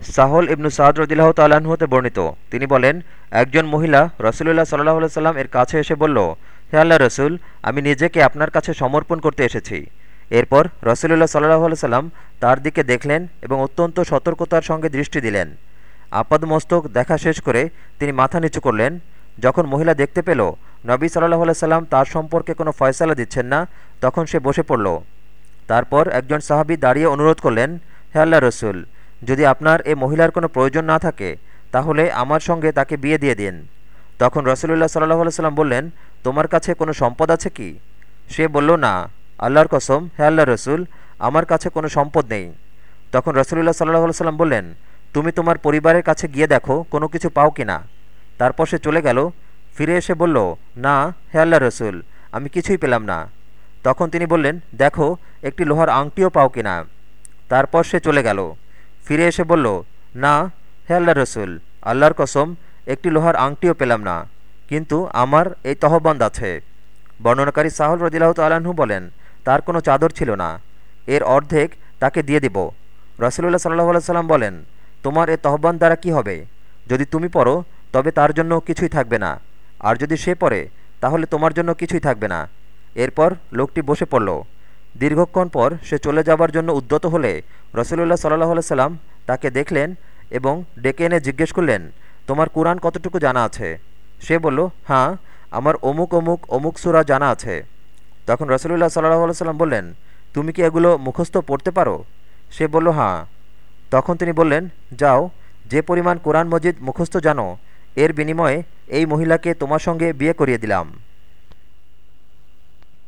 সাহল ইবনু সাদ রদিল্লাহ তাল্লাহ্ন হতে বর্ণিত। তিনি বলেন, একজন মহিলা রসুলুল্লাহ সাল্লাহ সাল্লাম এর কাছে এসে বলল, হে আল্লাহ রসুল, আমি নিজেকে আপনার কাছে সমর্পণ করতে এসেছি এরপর রসুলুল্লাহ সাল্লাহ সাল্লাম তার দিকে দেখলেন এবং অত্যন্ত সতর্কতার সঙ্গে দৃষ্টি দিলেন। আপাদমস্তক দেখা শেষ করে তিনি মাথা নিচু করলেন। যখন মহিলা দেখতে পেল, নবী সাল্লাহ সাল্লাম তার সম্পর্কে কোনো ফয়সালা দিচ্ছেন না, তখন সে বসে পড়ল। তারপর একজন সাহাবি দাঁড়িয়ে অনুরোধ করলেন, হে আল্লাহ রসুল যদি আপনার এ মহিলার কোনো প্রয়োজন না থাকে, তাহলে আমার সঙ্গে তাকে বিয়ে দিয়ে দিন। তখন রসুলুল্লাহ সাল্লাহ সাল্লাম বললেন, তোমার কাছে কোনো সম্পদ আছে কি? সে বলল, না। আল্লাহর কসম, হে আল্লাহ রসুল, আমার কাছে কোনো সম্পদ নেই। তখন রসুলুল্লাহ সাল্লাহ সাল্লাম বললেন, তুমি তোমার পরিবারের কাছে গিয়ে দেখো, কোনো কিছু পাও কি না? তারপর সে চলে গেল, ফিরে এসে বলল, না, হে আল্লাহ রসুল, আমি কিছুই পেলাম না। তখন তিনি বললেন, দেখো, একটি লোহার আংটিও পাও কিনা তারপর সে চলে গেল। ফিরে এসে বলল, না, হে আল্লাহ রসুল, আল্লাহর কসম, একটি লোহার আংটিও পেলাম না, কিন্তু আমার এই তহবন্দ আছে। বর্ণনাকারী সাহল রদিল্লাহ তালাহু বলেন, তার কোনো চাদর ছিল না, এর অর্ধেক তাকে দিয়ে দিব। রসুল্লাহ সাল্লাহ সাল্লাম বলেন, তোমার এ তহবান দ্বারা কি হবে? যদি তুমি পড়ো, তবে তার জন্য কিছুই থাকবে না, আর যদি সে পড়ে, তাহলে তোমার জন্য কিছুই থাকবে না। এরপর লোকটি বসে পড়ল। দীর্ঘক্ষণ পর সে চলে যাবার জন্য উদ্যত হলে রসুল্লাহ সাল্লাহ সাল্লাম তাকে দেখলেন এবং ডেকে এনে জিজ্ঞেস করলেন, তোমার কোরআন কতটুকু জানা আছে? সে বলল হ্যাঁ আমার অমুক অমুক অমুক সুরা জানা আছে। তখন রসুল্লাহ সাল্লাহ সাল্লাম বললেন, তুমি কি এগুলো মুখস্থ পড়তে পারো? সে বলল হ্যাঁ। তখন তিনি বললেন, যাও, যে পরিমাণ কোরআন মজিদ মুখস্থ জানো, এর বিনিময়ে এই মহিলাকে তোমার সঙ্গে বিয়ে করিয়ে দিলাম।